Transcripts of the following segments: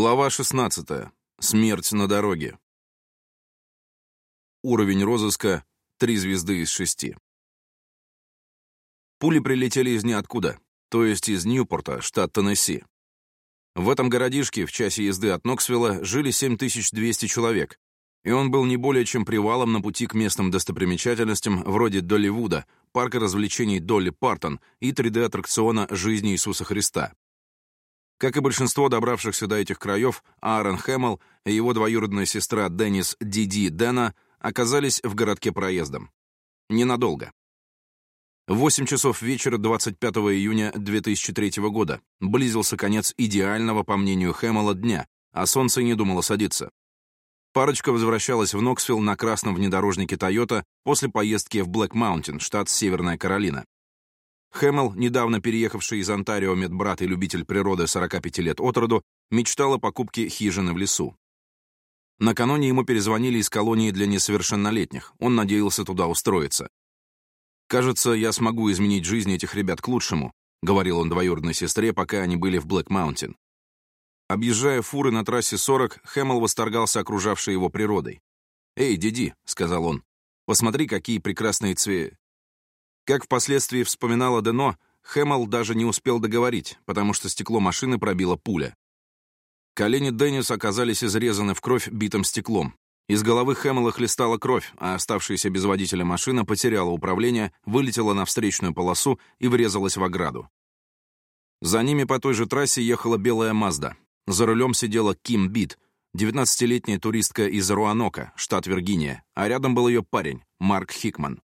Глава 16. Смерть на дороге. Уровень розыска — три звезды из шести. Пули прилетели из ниоткуда, то есть из Ньюпорта, штат Теннесси. В этом городишке в часе езды от Ноксвилла жили 7200 человек, и он был не более чем привалом на пути к местным достопримечательностям вроде Долливуда, парка развлечений Долли Партон и 3D-аттракциона «Жизни Иисуса Христа». Как и большинство добравшихся до этих краев, Аарон Хэммел и его двоюродная сестра Деннис Диди Дэна оказались в городке проездом. Ненадолго. В 8 часов вечера 25 июня 2003 года близился конец идеального, по мнению Хэммела, дня, а солнце не думало садиться. Парочка возвращалась в Ноксвилл на красном внедорожнике Toyota после поездки в Блэк Маунтин, штат Северная Каролина. Хэммел, недавно переехавший из Онтарио медбрат и любитель природы 45 лет от роду, мечтал о покупке хижины в лесу. Накануне ему перезвонили из колонии для несовершеннолетних. Он надеялся туда устроиться. «Кажется, я смогу изменить жизнь этих ребят к лучшему», — говорил он двоюродной сестре, пока они были в Блэк-Маунтин. Объезжая фуры на трассе 40, Хэммел восторгался окружавшей его природой. «Эй, Диди», — сказал он, — «посмотри, какие прекрасные цве... Как впоследствии вспоминала Дено, Хэммел даже не успел договорить, потому что стекло машины пробило пуля. Колени Деннис оказались изрезаны в кровь битым стеклом. Из головы Хэммела хлестала кровь, а оставшаяся без водителя машина потеряла управление, вылетела на встречную полосу и врезалась в ограду. За ними по той же трассе ехала белая «Мазда». За рулем сидела Ким Бит, 19-летняя туристка из Руанока, штат Виргиния, а рядом был ее парень, Марк Хикман.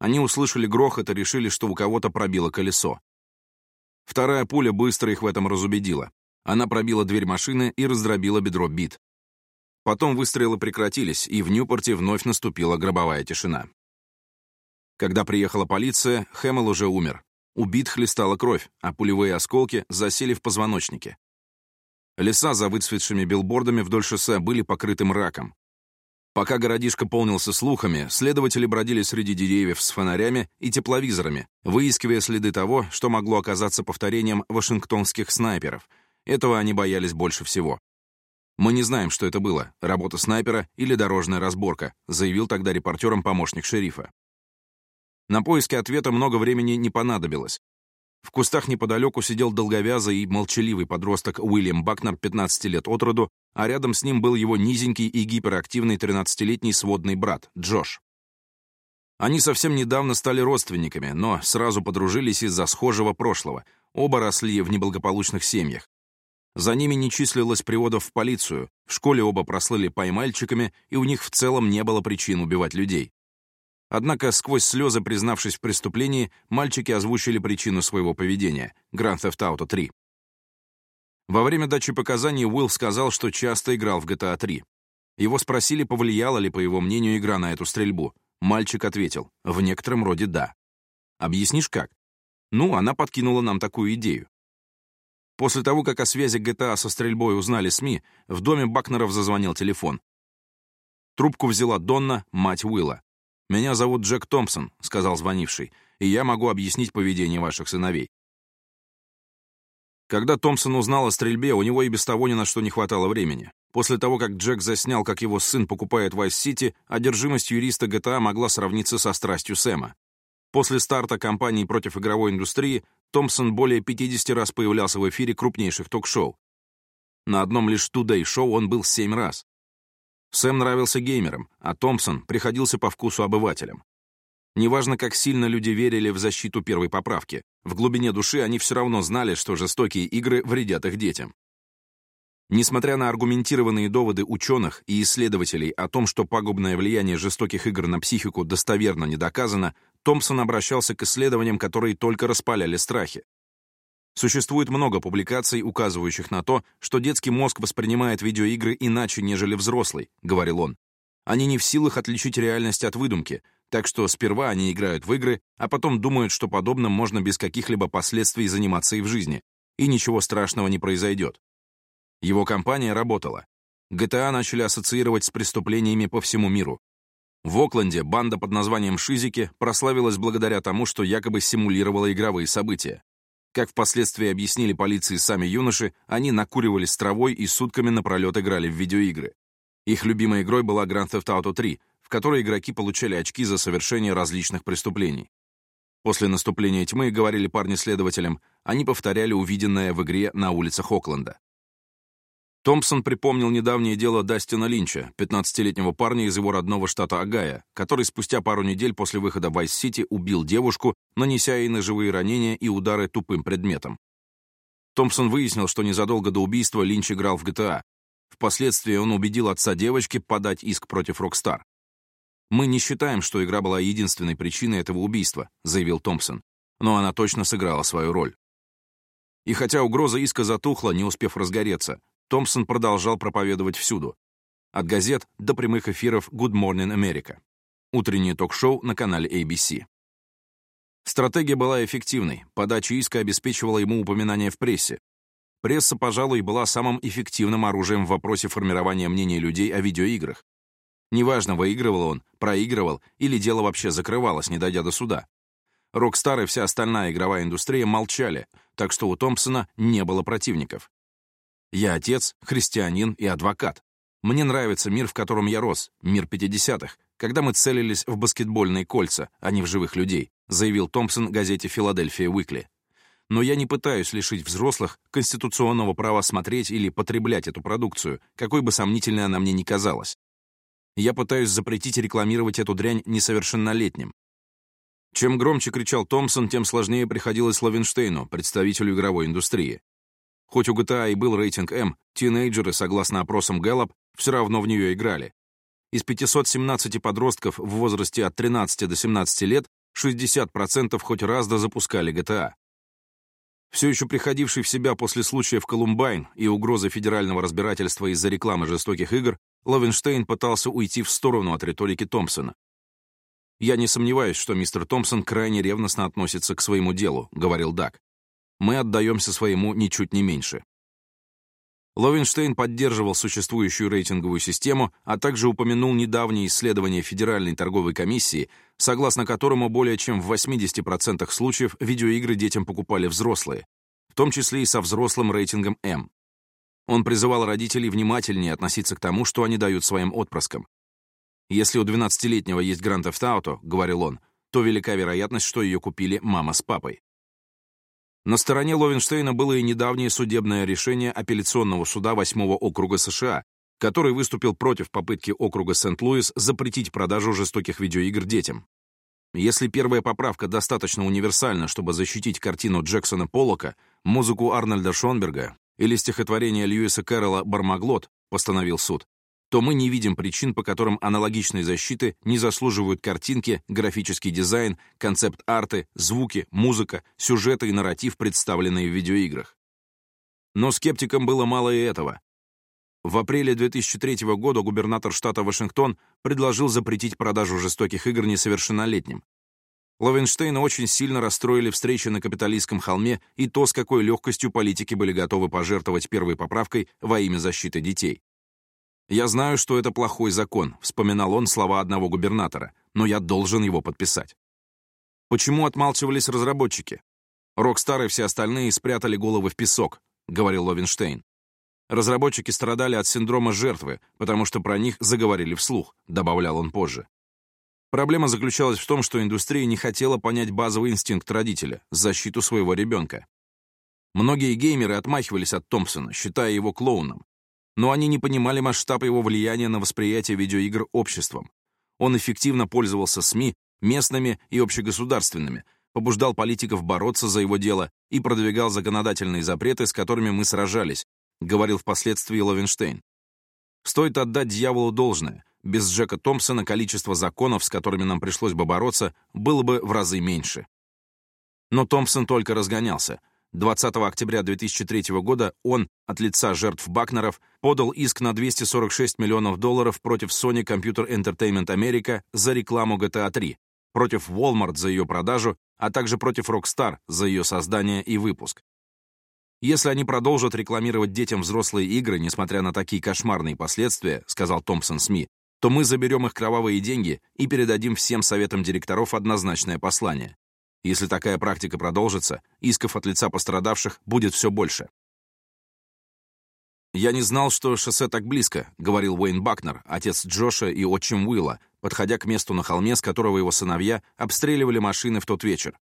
Они услышали грохот и решили, что у кого-то пробило колесо. Вторая пуля быстро их в этом разубедила. Она пробила дверь машины и раздробила бедро бит. Потом выстрелы прекратились, и в Ньюпорте вновь наступила гробовая тишина. Когда приехала полиция, Хэммел уже умер. Убит хлестала кровь, а пулевые осколки засели в позвоночнике. Леса за выцветшими билбордами вдоль шоссе были покрыты мраком. Пока городишко полнился слухами, следователи бродили среди деревьев с фонарями и тепловизорами, выискивая следы того, что могло оказаться повторением вашингтонских снайперов. Этого они боялись больше всего. «Мы не знаем, что это было, работа снайпера или дорожная разборка», заявил тогда репортерам помощник шерифа. На поиски ответа много времени не понадобилось. В кустах неподалеку сидел долговязый и молчаливый подросток Уильям Бакнер, 15 лет от роду, а рядом с ним был его низенький и гиперактивный 13-летний сводный брат, Джош. Они совсем недавно стали родственниками, но сразу подружились из-за схожего прошлого. Оба росли в неблагополучных семьях. За ними не числилось приводов в полицию, в школе оба прослыли поймальчиками, и у них в целом не было причин убивать людей. Однако, сквозь слезы признавшись в преступлении, мальчики озвучили причину своего поведения — Grand Theft Auto 3. Во время дачи показаний Уилл сказал, что часто играл в GTA 3. Его спросили, повлияла ли, по его мнению, игра на эту стрельбу. Мальчик ответил, в некотором роде да. Объяснишь как? Ну, она подкинула нам такую идею. После того, как о связи GTA со стрельбой узнали СМИ, в доме Бакнеров зазвонил телефон. Трубку взяла Донна, мать Уилла. «Меня зовут Джек Томпсон», — сказал звонивший, «и я могу объяснить поведение ваших сыновей». Когда Томпсон узнал о стрельбе, у него и без того ни на что не хватало времени. После того, как Джек заснял, как его сын покупает Вайс-Сити, одержимость юриста GTA а могла сравниться со страстью Сэма. После старта кампании против игровой индустрии Томпсон более 50 раз появлялся в эфире крупнейших ток-шоу. На одном лишь Today-шоу он был 7 раз. Сэм нравился геймерам, а Томпсон приходился по вкусу обывателям. Неважно, как сильно люди верили в защиту первой поправки, в глубине души они все равно знали, что жестокие игры вредят их детям. Несмотря на аргументированные доводы ученых и исследователей о том, что пагубное влияние жестоких игр на психику достоверно не доказано, Томпсон обращался к исследованиям, которые только распаляли страхи. Существует много публикаций, указывающих на то, что детский мозг воспринимает видеоигры иначе, нежели взрослый, говорил он. Они не в силах отличить реальность от выдумки, так что сперва они играют в игры, а потом думают, что подобным можно без каких-либо последствий заниматься и в жизни, и ничего страшного не произойдет. Его компания работала. GTA начали ассоциировать с преступлениями по всему миру. В Окленде банда под названием «Шизики» прославилась благодаря тому, что якобы симулировала игровые события. Как впоследствии объяснили полиции сами юноши, они накуривались травой и сутками напролет играли в видеоигры. Их любимой игрой была Grand Theft Auto 3, в которой игроки получали очки за совершение различных преступлений. После наступления тьмы, говорили парни следователям, они повторяли увиденное в игре на улицах Окленда. Томпсон припомнил недавнее дело Дастина Линча, 15-летнего парня из его родного штата Огайо, который спустя пару недель после выхода Vice City убил девушку, нанеся ей ножевые ранения и удары тупым предметом. Томпсон выяснил, что незадолго до убийства Линч играл в GTA. Впоследствии он убедил отца девочки подать иск против Rockstar. «Мы не считаем, что игра была единственной причиной этого убийства», заявил Томпсон. «Но она точно сыграла свою роль». И хотя угроза иска затухла, не успев разгореться, Томпсон продолжал проповедовать всюду. От газет до прямых эфиров «Good Morning America». Утреннее ток-шоу на канале ABC. Стратегия была эффективной, подача иска обеспечивала ему упоминание в прессе. Пресса, пожалуй, была самым эффективным оружием в вопросе формирования мнения людей о видеоиграх. Неважно, выигрывал он, проигрывал или дело вообще закрывалось, не дойдя до суда. Rockstar и вся остальная игровая индустрия молчали, так что у Томпсона не было противников. Я отец, христианин и адвокат. Мне нравится мир, в котором я рос, мир 50-х, когда мы целились в баскетбольные кольца, а не в живых людей, заявил Томпсон газете «Филадельфия Уикли». Но я не пытаюсь лишить взрослых конституционного права смотреть или потреблять эту продукцию, какой бы сомнительной она мне ни казалась. Я пытаюсь запретить рекламировать эту дрянь несовершеннолетним. Чем громче кричал Томпсон, тем сложнее приходилось Лавинштейну, представителю игровой индустрии. Хоть у GTA а и был рейтинг М, тинейджеры, согласно опросам Gallup, все равно в нее играли. Из 517 подростков в возрасте от 13 до 17 лет 60% хоть раз да запускали GTA. Все еще приходивший в себя после случая в Колумбайн и угрозы федерального разбирательства из-за рекламы жестоких игр, Ловенштейн пытался уйти в сторону от риторики Томпсона. «Я не сомневаюсь, что мистер Томпсон крайне ревностно относится к своему делу», — говорил Дак мы отдаемся своему ничуть не меньше. Ловенштейн поддерживал существующую рейтинговую систему, а также упомянул недавнее исследование Федеральной торговой комиссии, согласно которому более чем в 80% случаев видеоигры детям покупали взрослые, в том числе и со взрослым рейтингом М. Он призывал родителей внимательнее относиться к тому, что они дают своим отпрыскам. «Если у 12-летнего есть Grand Theft Auto», — говорил он, — «то велика вероятность, что ее купили мама с папой». На стороне Ловенштейна было и недавнее судебное решение апелляционного суда 8 округа США, который выступил против попытки округа Сент-Луис запретить продажу жестоких видеоигр детям. Если первая поправка достаточно универсальна, чтобы защитить картину Джексона Поллока, музыку Арнольда Шонберга или стихотворение Льюиса Кэрролла «Бармаглот», постановил суд, то мы не видим причин, по которым аналогичные защиты не заслуживают картинки, графический дизайн, концепт арты, звуки, музыка, сюжеты и нарратив, представленные в видеоиграх. Но скептикам было мало и этого. В апреле 2003 года губернатор штата Вашингтон предложил запретить продажу жестоких игр несовершеннолетним. Ловенштейна очень сильно расстроили встречи на Капитолийском холме и то, с какой легкостью политики были готовы пожертвовать первой поправкой во имя защиты детей. «Я знаю, что это плохой закон», — вспоминал он слова одного губернатора, «но я должен его подписать». Почему отмалчивались разработчики? «Rockstar и все остальные спрятали головы в песок», — говорил Ловенштейн. «Разработчики страдали от синдрома жертвы, потому что про них заговорили вслух», — добавлял он позже. Проблема заключалась в том, что индустрия не хотела понять базовый инстинкт родителя — защиту своего ребенка. Многие геймеры отмахивались от Томпсона, считая его клоуном, но они не понимали масштаб его влияния на восприятие видеоигр обществом. Он эффективно пользовался СМИ, местными и общегосударственными, побуждал политиков бороться за его дело и продвигал законодательные запреты, с которыми мы сражались, говорил впоследствии Ловенштейн. Стоит отдать дьяволу должное. Без Джека Томпсона количество законов, с которыми нам пришлось бы бороться, было бы в разы меньше. Но Томпсон только разгонялся. 20 октября 2003 года он от лица жертв Бакнеров подал иск на 246 миллионов долларов против Sony Computer Entertainment America за рекламу GTA 3, против Walmart за ее продажу, а также против Rockstar за ее создание и выпуск. «Если они продолжат рекламировать детям взрослые игры, несмотря на такие кошмарные последствия», сказал Томпсон СМИ, то мы заберем их кровавые деньги и передадим всем советам директоров однозначное послание. Если такая практика продолжится, исков от лица пострадавших будет все больше. «Я не знал, что шоссе так близко», — говорил Уэйн Бакнер, отец Джоша и отчим Уилла, подходя к месту на холме, с которого его сыновья обстреливали машины в тот вечер.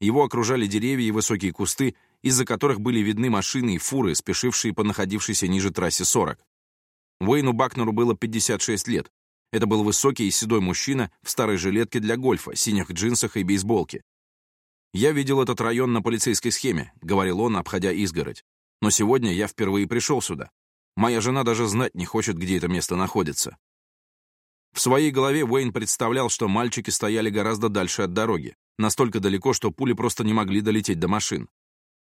Его окружали деревья и высокие кусты, из-за которых были видны машины и фуры, спешившие по находившейся ниже трассе 40. Уэйну Бакнеру было 56 лет, это был высокий и седой мужчина в старой жилетке для гольфа, синих джинсах и бейсболке. «Я видел этот район на полицейской схеме», — говорил он, обходя изгородь. «Но сегодня я впервые пришел сюда. Моя жена даже знать не хочет, где это место находится». В своей голове Уэйн представлял, что мальчики стояли гораздо дальше от дороги, настолько далеко, что пули просто не могли долететь до машин.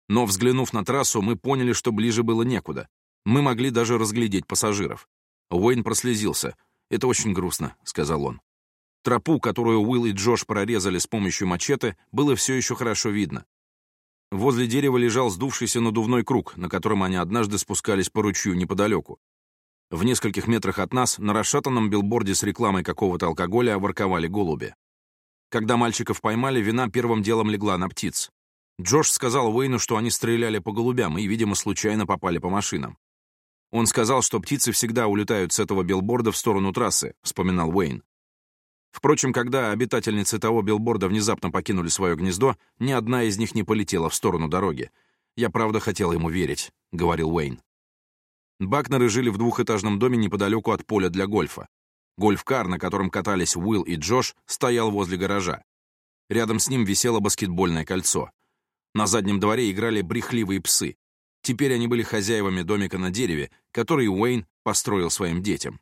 Но, взглянув на трассу, мы поняли, что ближе было некуда. Мы могли даже разглядеть пассажиров. Уэйн прослезился. Это очень грустно», — сказал он. Тропу, которую Уилл и Джош прорезали с помощью мачете, было все еще хорошо видно. Возле дерева лежал сдувшийся надувной круг, на котором они однажды спускались по ручью неподалеку. В нескольких метрах от нас на расшатанном билборде с рекламой какого-то алкоголя ворковали голуби. Когда мальчиков поймали, вина первым делом легла на птиц. Джош сказал Уэйну, что они стреляли по голубям и, видимо, случайно попали по машинам. Он сказал, что птицы всегда улетают с этого билборда в сторону трассы, вспоминал Уэйн. Впрочем, когда обитательницы того билборда внезапно покинули свое гнездо, ни одна из них не полетела в сторону дороги. «Я правда хотел ему верить», — говорил Уэйн. Бакнеры жили в двухэтажном доме неподалеку от поля для гольфа. Гольф-кар, на котором катались Уилл и Джош, стоял возле гаража. Рядом с ним висело баскетбольное кольцо. На заднем дворе играли брехливые псы. Теперь они были хозяевами домика на дереве, который Уэйн построил своим детям.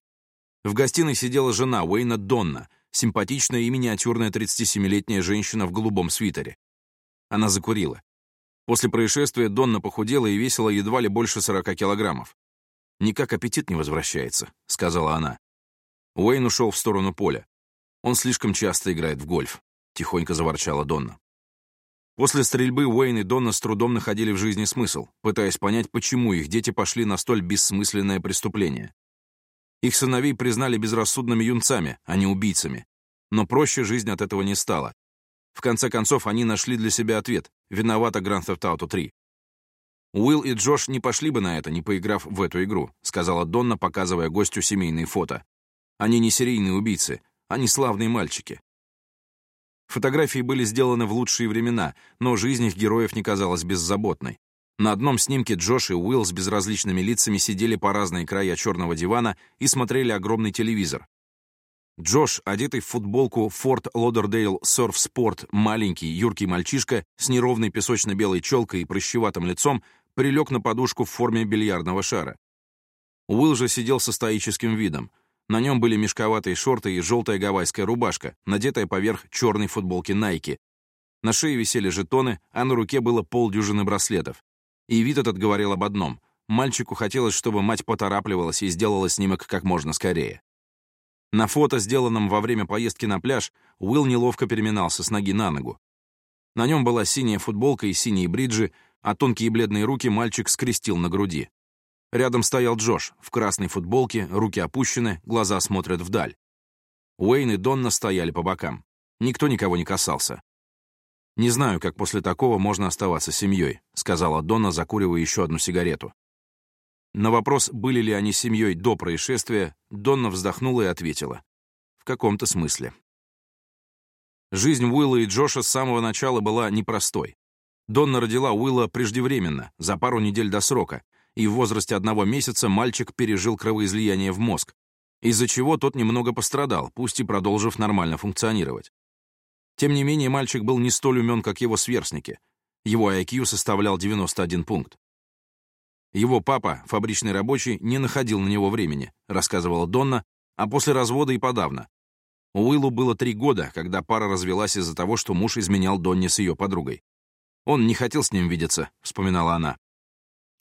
В гостиной сидела жена Уэйна Донна, симпатичная и миниатюрная 37-летняя женщина в голубом свитере. Она закурила. После происшествия Донна похудела и весила едва ли больше 40 килограммов. «Никак аппетит не возвращается», — сказала она. Уэйн ушел в сторону поля. «Он слишком часто играет в гольф», — тихонько заворчала Донна. После стрельбы Уэйн и Донна с трудом находили в жизни смысл, пытаясь понять, почему их дети пошли на столь бессмысленное преступление. Их сыновей признали безрассудными юнцами, а не убийцами. Но проще жизнь от этого не стала. В конце концов, они нашли для себя ответ — виновата Grand Theft Auto 3. «Уилл и Джош не пошли бы на это, не поиграв в эту игру», — сказала Донна, показывая гостю семейные фото. «Они не серийные убийцы, они славные мальчики. Фотографии были сделаны в лучшие времена, но жизнь их героев не казалась беззаботной. На одном снимке Джош и Уилл с безразличными лицами сидели по разные края черного дивана и смотрели огромный телевизор. Джош, одетый в футболку Ford Lauderdale Surf Sport, маленький, юркий мальчишка с неровной песочно-белой челкой и прыщеватым лицом, прилег на подушку в форме бильярдного шара. Уилл же сидел со стоическим видом. На нем были мешковатые шорты и желтая гавайская рубашка, надетая поверх черной футболки Nike. На шее висели жетоны, а на руке было полдюжины браслетов. И вид этот говорил об одном. Мальчику хотелось, чтобы мать поторапливалась и сделала снимок как можно скорее. На фото, сделанном во время поездки на пляж, Уилл неловко переминался с ноги на ногу. На нем была синяя футболка и синие бриджи, а тонкие бледные руки мальчик скрестил на груди. Рядом стоял Джош, в красной футболке, руки опущены, глаза смотрят вдаль. Уэйн и Донна стояли по бокам. Никто никого не касался. «Не знаю, как после такого можно оставаться семьей», сказала Донна, закуривая еще одну сигарету. На вопрос, были ли они семьей до происшествия, Донна вздохнула и ответила. В каком-то смысле. Жизнь Уилла и Джоша с самого начала была непростой. Донна родила Уилла преждевременно, за пару недель до срока, и в возрасте одного месяца мальчик пережил кровоизлияние в мозг, из-за чего тот немного пострадал, пусть и продолжив нормально функционировать. Тем не менее, мальчик был не столь умен, как его сверстники. Его IQ составлял 91 пункт. Его папа, фабричный рабочий, не находил на него времени, рассказывала Донна, а после развода и подавно. У Уиллу было три года, когда пара развелась из-за того, что муж изменял Донне с ее подругой. «Он не хотел с ним видеться», — вспоминала она.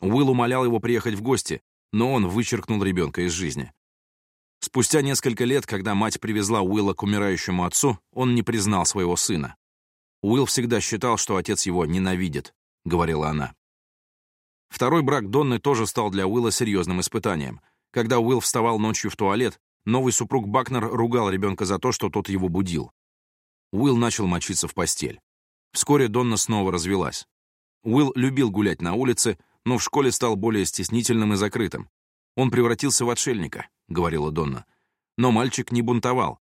Уилл умолял его приехать в гости, но он вычеркнул ребенка из жизни. Спустя несколько лет, когда мать привезла Уилла к умирающему отцу, он не признал своего сына. «Уилл всегда считал, что отец его ненавидит», — говорила она. Второй брак Донны тоже стал для Уилла серьезным испытанием. Когда Уилл вставал ночью в туалет, новый супруг Бакнер ругал ребенка за то, что тот его будил. Уилл начал мочиться в постель. Вскоре Донна снова развелась. Уилл любил гулять на улице, но в школе стал более стеснительным и закрытым. «Он превратился в отшельника», — говорила Донна. Но мальчик не бунтовал.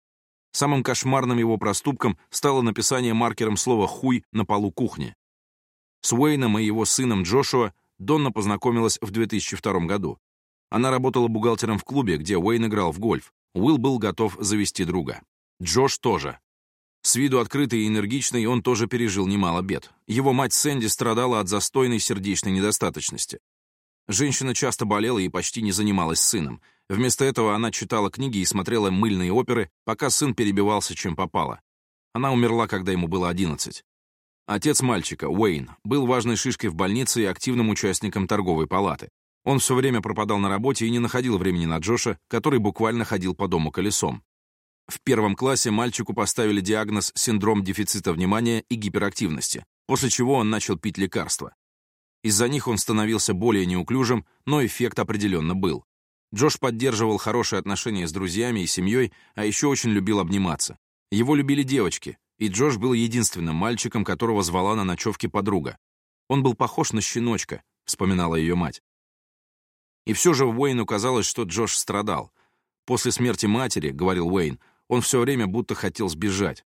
Самым кошмарным его проступком стало написание маркером слова «хуй» на полу кухни. С Уэйном и его сыном Джошуа Донна познакомилась в 2002 году. Она работала бухгалтером в клубе, где Уэйн играл в гольф. Уилл был готов завести друга. Джош тоже. С виду открытый и энергичный, он тоже пережил немало бед. Его мать Сэнди страдала от застойной сердечной недостаточности. Женщина часто болела и почти не занималась сыном. Вместо этого она читала книги и смотрела мыльные оперы, пока сын перебивался чем попало. Она умерла, когда ему было 11. Отец мальчика, Уэйн, был важной шишкой в больнице и активным участником торговой палаты. Он все время пропадал на работе и не находил времени на Джоша, который буквально ходил по дому колесом. В первом классе мальчику поставили диагноз синдром дефицита внимания и гиперактивности, после чего он начал пить лекарства. Из-за них он становился более неуклюжим, но эффект определенно был. Джош поддерживал хорошие отношения с друзьями и семьей, а еще очень любил обниматься. Его любили девочки, и Джош был единственным мальчиком, которого звала на ночевке подруга. «Он был похож на щеночка», — вспоминала ее мать. И все же Уэйну казалось, что Джош страдал. «После смерти матери, — говорил Уэйн, — он все время будто хотел сбежать.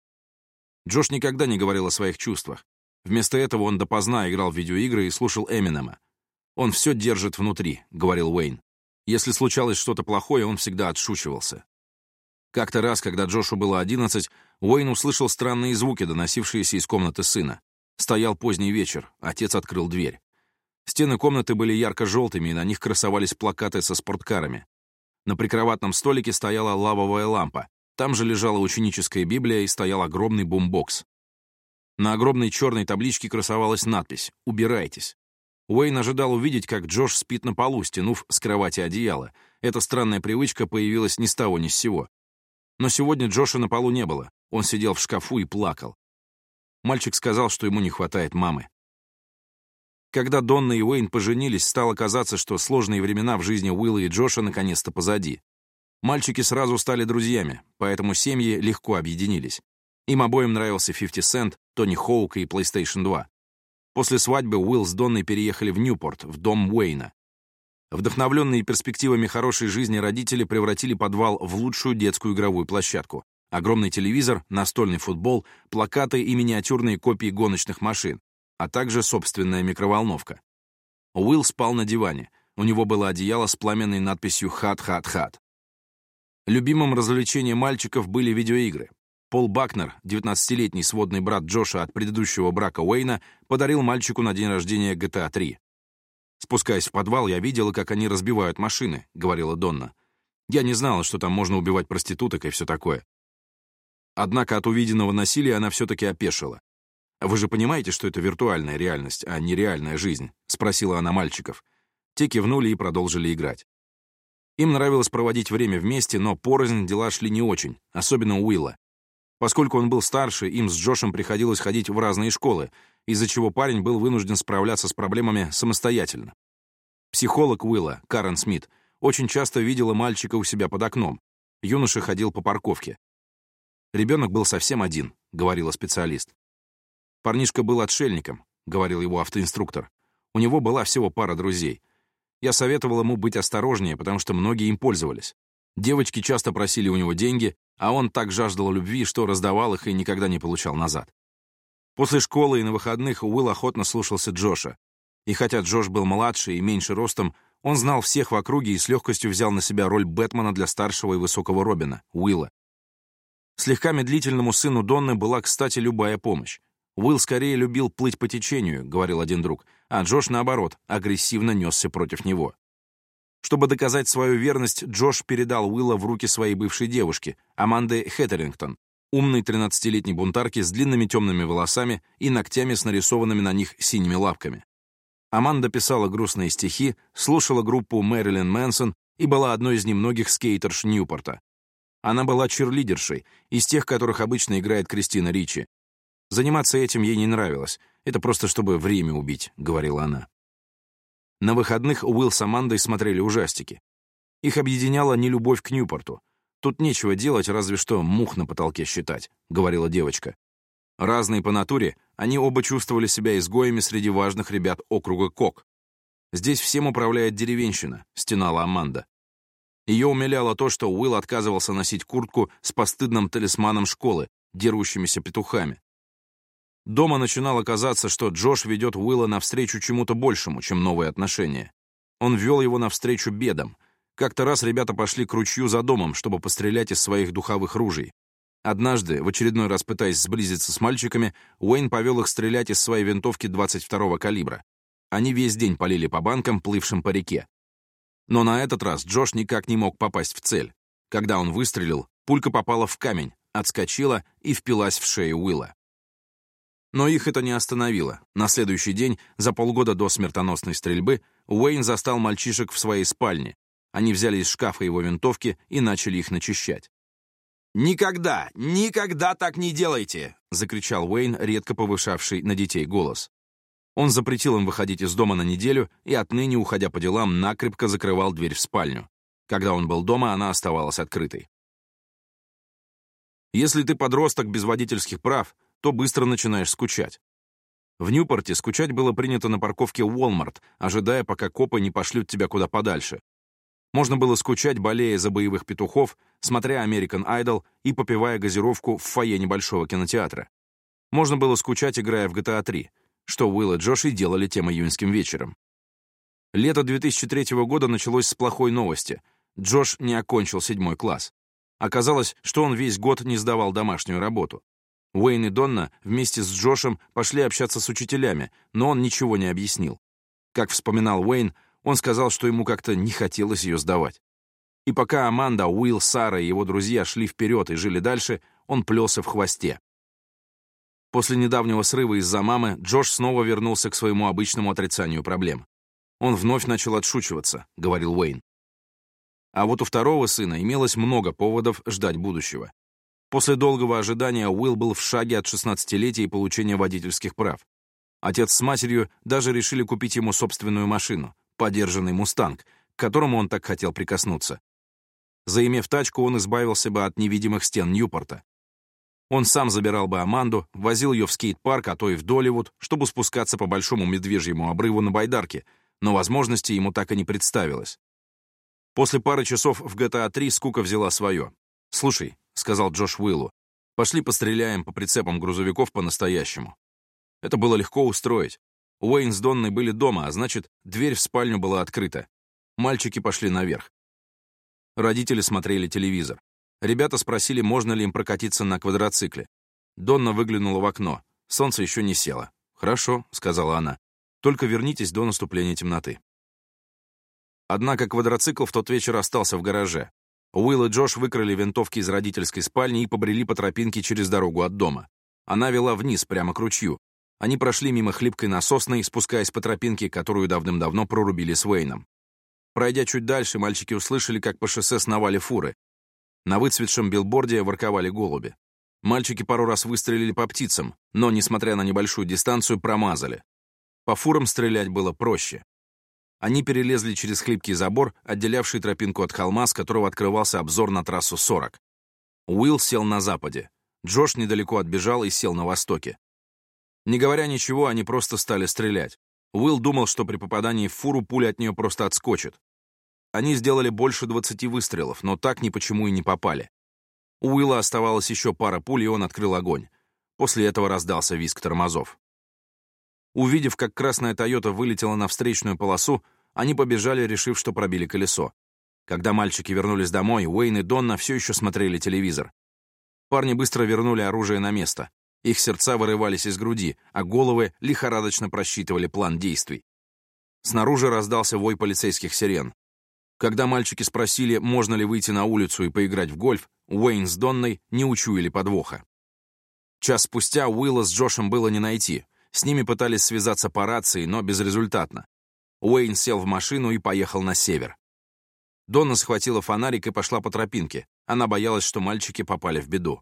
Джош никогда не говорил о своих чувствах. Вместо этого он допоздна играл в видеоигры и слушал Эминема. «Он все держит внутри», — говорил Уэйн. Если случалось что-то плохое, он всегда отшучивался. Как-то раз, когда Джошу было 11, Уэйн услышал странные звуки, доносившиеся из комнаты сына. Стоял поздний вечер, отец открыл дверь. Стены комнаты были ярко-желтыми, и на них красовались плакаты со спорткарами. На прикроватном столике стояла лавовая лампа. Там же лежала ученическая Библия и стоял огромный бумбокс. На огромной черной табличке красовалась надпись «Убирайтесь». Уэйн ожидал увидеть, как Джош спит на полу, стянув с кровати одеяло. Эта странная привычка появилась ни с того ни с сего. Но сегодня Джоша на полу не было. Он сидел в шкафу и плакал. Мальчик сказал, что ему не хватает мамы. Когда Донна и Уэйн поженились, стало казаться, что сложные времена в жизни Уилла и Джоша наконец-то позади. Мальчики сразу стали друзьями, поэтому семьи легко объединились. Им обоим нравился 50 Cent, Тони Хоук и PlayStation 2. После свадьбы Уилл с Донной переехали в Ньюпорт, в дом Уэйна. Вдохновленные перспективами хорошей жизни родители превратили подвал в лучшую детскую игровую площадку. Огромный телевизор, настольный футбол, плакаты и миниатюрные копии гоночных машин, а также собственная микроволновка. Уилл спал на диване. У него было одеяло с пламенной надписью «Хат-хат-хат». Любимым развлечением мальчиков были видеоигры. Пол Бакнер, 19-летний сводный брат Джоша от предыдущего брака Уэйна, подарил мальчику на день рождения GTA 3. «Спускаясь в подвал, я видела, как они разбивают машины», — говорила Донна. «Я не знала, что там можно убивать проституток и все такое». Однако от увиденного насилия она все-таки опешила. «Вы же понимаете, что это виртуальная реальность, а не реальная жизнь?» — спросила она мальчиков. Те кивнули и продолжили играть. Им нравилось проводить время вместе, но порознь дела шли не очень, особенно у Уилла. Поскольку он был старше, им с Джошем приходилось ходить в разные школы, из-за чего парень был вынужден справляться с проблемами самостоятельно. Психолог Уилла, Карен Смит, очень часто видела мальчика у себя под окном. Юноша ходил по парковке. «Ребенок был совсем один», — говорила специалист. «Парнишка был отшельником», — говорил его автоинструктор. «У него была всего пара друзей — я советовал ему быть осторожнее, потому что многие им пользовались. Девочки часто просили у него деньги, а он так жаждал любви, что раздавал их и никогда не получал назад. После школы и на выходных Уилл охотно слушался Джоша. И хотя Джош был младше и меньше ростом, он знал всех в округе и с легкостью взял на себя роль Бэтмена для старшего и высокого Робина, Уилла. Слегка медлительному сыну Донны была, кстати, любая помощь. Уилл скорее любил плыть по течению, говорил один друг, а Джош, наоборот, агрессивно несся против него. Чтобы доказать свою верность, Джош передал Уилла в руки своей бывшей девушки, Аманды Хеттерингтон, умной 13-летней бунтарки с длинными темными волосами и ногтями с нарисованными на них синими лапками. Аманда писала грустные стихи, слушала группу Мэрилин Мэнсон и была одной из немногих скейтерш Ньюпорта. Она была черлидершей, из тех, которых обычно играет Кристина Ричи, Заниматься этим ей не нравилось. Это просто чтобы время убить, говорила она. На выходных Уилл с Амандой смотрели ужастики. Их объединяла нелюбовь к Ньюпорту. «Тут нечего делать, разве что мух на потолке считать», — говорила девочка. Разные по натуре, они оба чувствовали себя изгоями среди важных ребят округа Кок. «Здесь всем управляет деревенщина», — стенала Аманда. Ее умиляло то, что Уилл отказывался носить куртку с постыдным талисманом школы, дерущимися петухами. Дома начинало казаться, что Джош ведет Уилла навстречу чему-то большему, чем новые отношения. Он вел его навстречу бедам. Как-то раз ребята пошли к ручью за домом, чтобы пострелять из своих духовых ружей. Однажды, в очередной раз пытаясь сблизиться с мальчиками, Уэйн повел их стрелять из своей винтовки 22-го калибра. Они весь день полили по банкам, плывшим по реке. Но на этот раз Джош никак не мог попасть в цель. Когда он выстрелил, пулька попала в камень, отскочила и впилась в шею Уилла. Но их это не остановило. На следующий день, за полгода до смертоносной стрельбы, Уэйн застал мальчишек в своей спальне. Они взяли из шкафа его винтовки и начали их начищать. «Никогда, никогда так не делайте!» — закричал Уэйн, редко повышавший на детей голос. Он запретил им выходить из дома на неделю и отныне, уходя по делам, накрепко закрывал дверь в спальню. Когда он был дома, она оставалась открытой. Если ты подросток без водительских прав, то быстро начинаешь скучать. В Ньюпорте скучать было принято на парковке Walmart, ожидая, пока копы не пошлют тебя куда подальше. Можно было скучать, болея за боевых петухов, смотря American Idol и попивая газировку в фойе небольшого кинотеатра. Можно было скучать, играя в GTA 3, что Уилл и Джоши делали тем июньским вечером. Лето 2003 года началось с плохой новости. Джош не окончил седьмой класс. Оказалось, что он весь год не сдавал домашнюю работу. Уэйн и Донна вместе с Джошем пошли общаться с учителями, но он ничего не объяснил. Как вспоминал Уэйн, он сказал, что ему как-то не хотелось ее сдавать. И пока Аманда, Уилл, Сара и его друзья шли вперед и жили дальше, он плелся в хвосте. После недавнего срыва из-за мамы Джош снова вернулся к своему обычному отрицанию проблем. «Он вновь начал отшучиваться», — говорил Уэйн. А вот у второго сына имелось много поводов ждать будущего. После долгого ожидания Уилл был в шаге от 16-летия и получения водительских прав. Отец с матерью даже решили купить ему собственную машину, подержанный «Мустанг», к которому он так хотел прикоснуться. Заимев тачку, он избавился бы от невидимых стен Ньюпорта. Он сам забирал бы Аманду, возил ее в скейт-парк, а то и в Долливуд, чтобы спускаться по большому медвежьему обрыву на байдарке, но возможности ему так и не представилось. После пары часов в GTA 3 скука взяла свое. «Слушай, — сказал Джош Уиллу. «Пошли постреляем по прицепам грузовиков по-настоящему». Это было легко устроить. Уэйн с Донной были дома, а значит, дверь в спальню была открыта. Мальчики пошли наверх. Родители смотрели телевизор. Ребята спросили, можно ли им прокатиться на квадроцикле. Донна выглянула в окно. Солнце еще не село. «Хорошо», — сказала она. «Только вернитесь до наступления темноты». Однако квадроцикл в тот вечер остался в гараже. Уилл и Джош выкрали винтовки из родительской спальни и побрели по тропинке через дорогу от дома. Она вела вниз, прямо к ручью. Они прошли мимо хлипкой насосной, спускаясь по тропинке, которую давным-давно прорубили с Уэйном. Пройдя чуть дальше, мальчики услышали, как по шоссе сновали фуры. На выцветшем билборде ворковали голуби. Мальчики пару раз выстрелили по птицам, но, несмотря на небольшую дистанцию, промазали. По фурам стрелять было проще. Они перелезли через хлипкий забор, отделявший тропинку от холма, с которого открывался обзор на трассу 40. Уилл сел на западе. Джош недалеко отбежал и сел на востоке. Не говоря ничего, они просто стали стрелять. Уилл думал, что при попадании в фуру пуля от нее просто отскочит. Они сделали больше 20 выстрелов, но так ни почему и не попали. У Уилла оставалось еще пара пуль, и он открыл огонь. После этого раздался визг тормозов. Увидев, как красная «Тойота» вылетела на встречную полосу, они побежали, решив, что пробили колесо. Когда мальчики вернулись домой, Уэйн и Донна все еще смотрели телевизор. Парни быстро вернули оружие на место. Их сердца вырывались из груди, а головы лихорадочно просчитывали план действий. Снаружи раздался вой полицейских сирен. Когда мальчики спросили, можно ли выйти на улицу и поиграть в гольф, Уэйн с Донной не учуяли подвоха. Час спустя Уилла с Джошем было не найти. С ними пытались связаться по рации, но безрезультатно. Уэйн сел в машину и поехал на север. Дона схватила фонарик и пошла по тропинке. Она боялась, что мальчики попали в беду.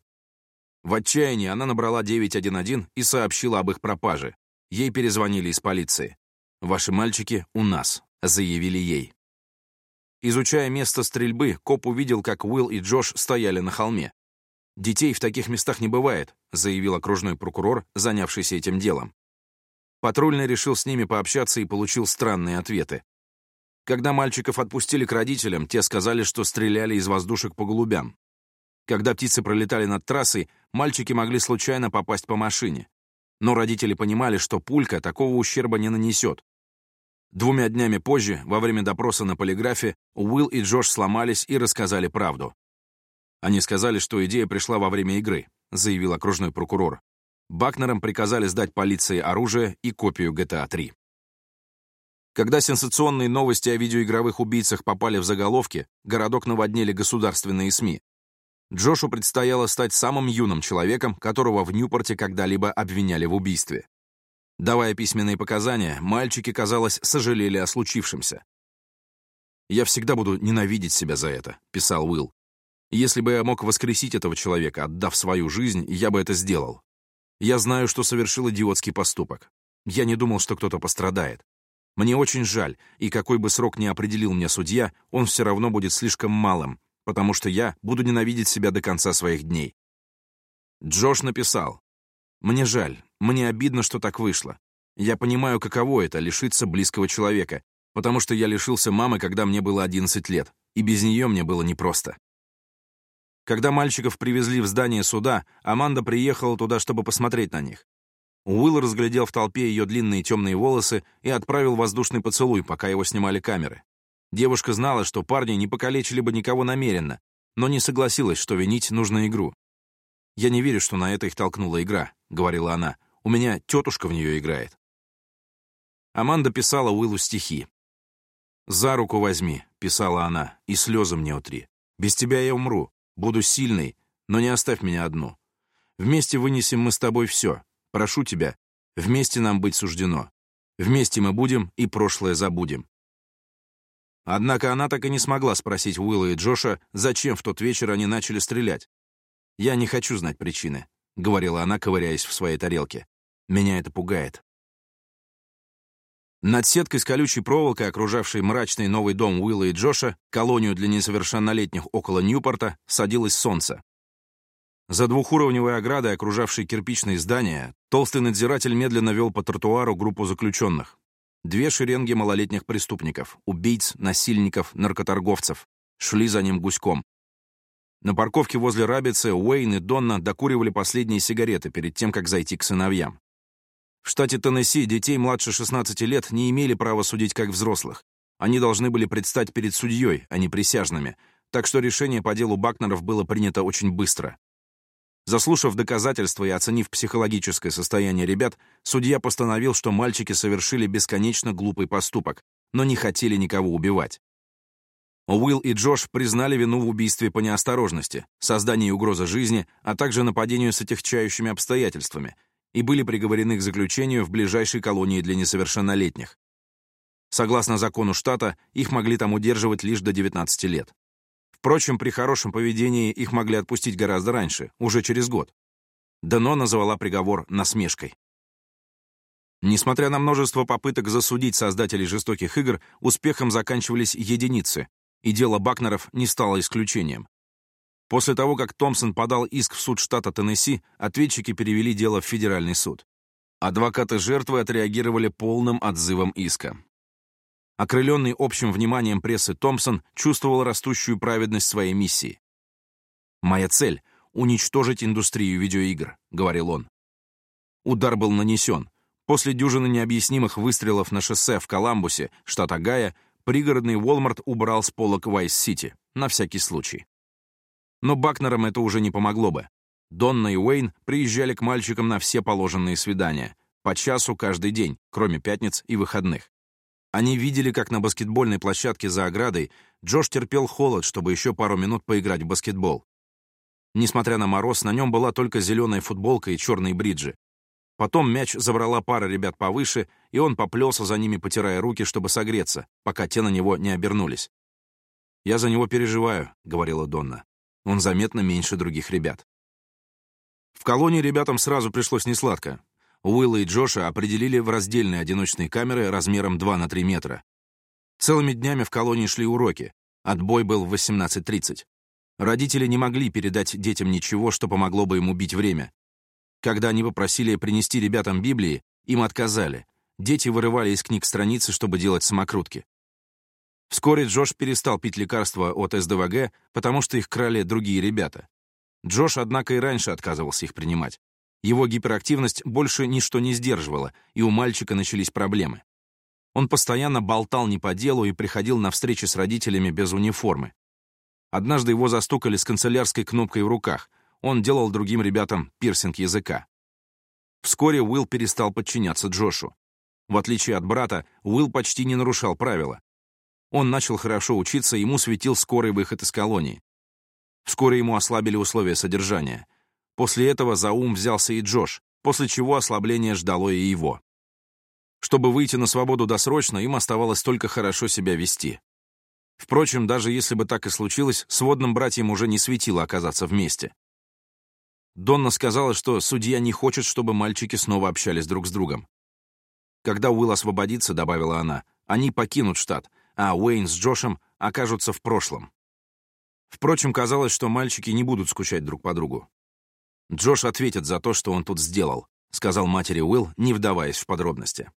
В отчаянии она набрала 911 и сообщила об их пропаже. Ей перезвонили из полиции. «Ваши мальчики у нас», — заявили ей. Изучая место стрельбы, коп увидел, как Уилл и Джош стояли на холме. «Детей в таких местах не бывает», — заявил окружной прокурор, занявшийся этим делом. Патрульный решил с ними пообщаться и получил странные ответы. Когда мальчиков отпустили к родителям, те сказали, что стреляли из воздушек по голубям. Когда птицы пролетали над трассой, мальчики могли случайно попасть по машине. Но родители понимали, что пулька такого ущерба не нанесет. Двумя днями позже, во время допроса на полиграфе, Уилл и Джош сломались и рассказали правду. Они сказали, что идея пришла во время игры, заявил окружной прокурор. Бакнерам приказали сдать полиции оружие и копию GTA 3. Когда сенсационные новости о видеоигровых убийцах попали в заголовки, городок наводнили государственные СМИ. Джошу предстояло стать самым юным человеком, которого в Ньюпорте когда-либо обвиняли в убийстве. Давая письменные показания, мальчики, казалось, сожалели о случившемся. «Я всегда буду ненавидеть себя за это», — писал Уилл. «Если бы я мог воскресить этого человека, отдав свою жизнь, я бы это сделал. Я знаю, что совершил идиотский поступок. Я не думал, что кто-то пострадает. Мне очень жаль, и какой бы срок ни определил мне судья, он все равно будет слишком малым, потому что я буду ненавидеть себя до конца своих дней. Джош написал. «Мне жаль, мне обидно, что так вышло. Я понимаю, каково это — лишиться близкого человека, потому что я лишился мамы, когда мне было 11 лет, и без нее мне было непросто. Когда мальчиков привезли в здание суда, Аманда приехала туда, чтобы посмотреть на них. Уилл разглядел в толпе ее длинные темные волосы и отправил воздушный поцелуй, пока его снимали камеры. Девушка знала, что парни не покалечили бы никого намеренно, но не согласилась, что винить нужно игру. «Я не верю, что на это их толкнула игра», — говорила она. «У меня тетушка в нее играет». Аманда писала Уиллу стихи. «За руку возьми», — писала она, — «и слезы мне утри. Без тебя я умру. Буду сильной, но не оставь меня одну. Вместе вынесем мы с тобой все. Прошу тебя, вместе нам быть суждено. Вместе мы будем и прошлое забудем». Однако она так и не смогла спросить Уилла и Джоша, зачем в тот вечер они начали стрелять. «Я не хочу знать причины», — говорила она, ковыряясь в своей тарелке. «Меня это пугает». Над сеткой с колючей проволокой, окружавшей мрачный новый дом Уилла и Джоша, колонию для несовершеннолетних около Ньюпорта, садилось солнце. За двухуровневой оградой, окружавшей кирпичные здания, толстый надзиратель медленно вел по тротуару группу заключенных. Две шеренги малолетних преступников, убийц, насильников, наркоторговцев, шли за ним гуськом. На парковке возле Рабицы Уэйн и Донна докуривали последние сигареты перед тем, как зайти к сыновьям. В штате Теннесси детей младше 16 лет не имели права судить как взрослых. Они должны были предстать перед судьей, а не присяжными, так что решение по делу Бакнеров было принято очень быстро. Заслушав доказательства и оценив психологическое состояние ребят, судья постановил, что мальчики совершили бесконечно глупый поступок, но не хотели никого убивать. Уилл и Джош признали вину в убийстве по неосторожности, создании угрозы жизни, а также нападению с отягчающими обстоятельствами — и были приговорены к заключению в ближайшей колонии для несовершеннолетних. Согласно закону штата, их могли там удерживать лишь до 19 лет. Впрочем, при хорошем поведении их могли отпустить гораздо раньше, уже через год. Дано назвала приговор насмешкой. Несмотря на множество попыток засудить создателей жестоких игр, успехом заканчивались единицы, и дело Бакнеров не стало исключением. После того, как Томпсон подал иск в суд штата Теннесси, ответчики перевели дело в федеральный суд. Адвокаты жертвы отреагировали полным отзывом иска. Окрыленный общим вниманием прессы Томпсон чувствовал растущую праведность своей миссии. «Моя цель — уничтожить индустрию видеоигр», — говорил он. Удар был нанесен. После дюжины необъяснимых выстрелов на шоссе в Коламбусе, штат Огайо, пригородный Walmart убрал с полок Вайс-Сити, на всякий случай. Но Бакнерам это уже не помогло бы. Донна и Уэйн приезжали к мальчикам на все положенные свидания, по часу каждый день, кроме пятниц и выходных. Они видели, как на баскетбольной площадке за оградой Джош терпел холод, чтобы еще пару минут поиграть в баскетбол. Несмотря на мороз, на нем была только зеленая футболка и черные бриджи. Потом мяч забрала пара ребят повыше, и он поплелся за ними, потирая руки, чтобы согреться, пока те на него не обернулись. «Я за него переживаю», — говорила Донна. Он заметно меньше других ребят. В колонии ребятам сразу пришлось несладко. Уилла и Джоша определили в раздельные одиночные камеры размером 2 на 3 метра. Целыми днями в колонии шли уроки. Отбой был в 18.30. Родители не могли передать детям ничего, что помогло бы им убить время. Когда они попросили принести ребятам Библии, им отказали. Дети вырывали из книг страницы, чтобы делать самокрутки. Вскоре Джош перестал пить лекарства от СДВГ, потому что их крали другие ребята. Джош, однако, и раньше отказывался их принимать. Его гиперактивность больше ничто не сдерживала, и у мальчика начались проблемы. Он постоянно болтал не по делу и приходил на встречи с родителями без униформы. Однажды его застукали с канцелярской кнопкой в руках. Он делал другим ребятам пирсинг языка. Вскоре Уилл перестал подчиняться Джошу. В отличие от брата, Уилл почти не нарушал правила. Он начал хорошо учиться, ему светил скорый выход из колонии. Вскоре ему ослабили условия содержания. После этого за ум взялся и Джош, после чего ослабление ждало и его. Чтобы выйти на свободу досрочно, им оставалось только хорошо себя вести. Впрочем, даже если бы так и случилось, сводным братьям уже не светило оказаться вместе. Донна сказала, что судья не хочет, чтобы мальчики снова общались друг с другом. «Когда Уилл освободится», — добавила она, — «они покинут штат, а Уэйн с Джошем окажутся в прошлом. Впрочем, казалось, что мальчики не будут скучать друг по другу. «Джош ответит за то, что он тут сделал», — сказал матери Уилл, не вдаваясь в подробности.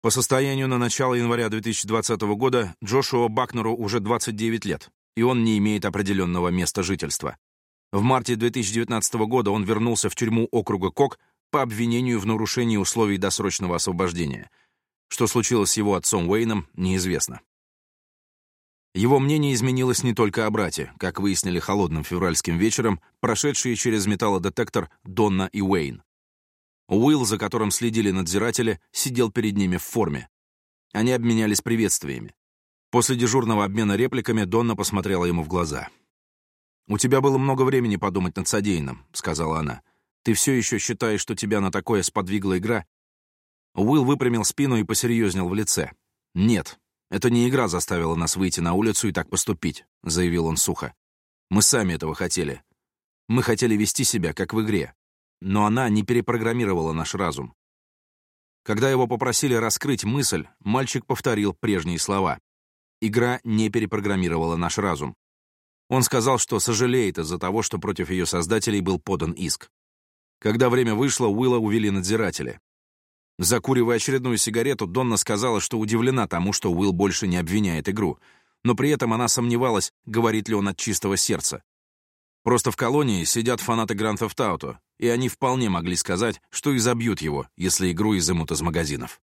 По состоянию на начало января 2020 года Джошуа Бакнеру уже 29 лет, и он не имеет определенного места жительства. В марте 2019 года он вернулся в тюрьму округа Кок по обвинению в нарушении условий досрочного освобождения — что случилось с его отцом Уэйном, неизвестно. Его мнение изменилось не только о брате, как выяснили холодным февральским вечером, прошедшие через металлодетектор Донна и Уэйн. Уилл, за которым следили надзиратели, сидел перед ними в форме. Они обменялись приветствиями. После дежурного обмена репликами Донна посмотрела ему в глаза. «У тебя было много времени подумать над содеянным», — сказала она. «Ты все еще считаешь, что тебя на такое сподвигла игра, Уилл выпрямил спину и посерьезнел в лице. «Нет, это не игра заставила нас выйти на улицу и так поступить», — заявил он сухо. «Мы сами этого хотели. Мы хотели вести себя, как в игре. Но она не перепрограммировала наш разум. Когда его попросили раскрыть мысль, мальчик повторил прежние слова. Игра не перепрограммировала наш разум. Он сказал, что сожалеет из-за того, что против ее создателей был подан иск. Когда время вышло, Уилла увели надзиратели. Закуривая очередную сигарету, Донна сказала, что удивлена тому, что Уилл больше не обвиняет игру. Но при этом она сомневалась, говорит ли он от чистого сердца. Просто в колонии сидят фанаты Гранд Theft и они вполне могли сказать, что изобьют его, если игру изымут из магазинов.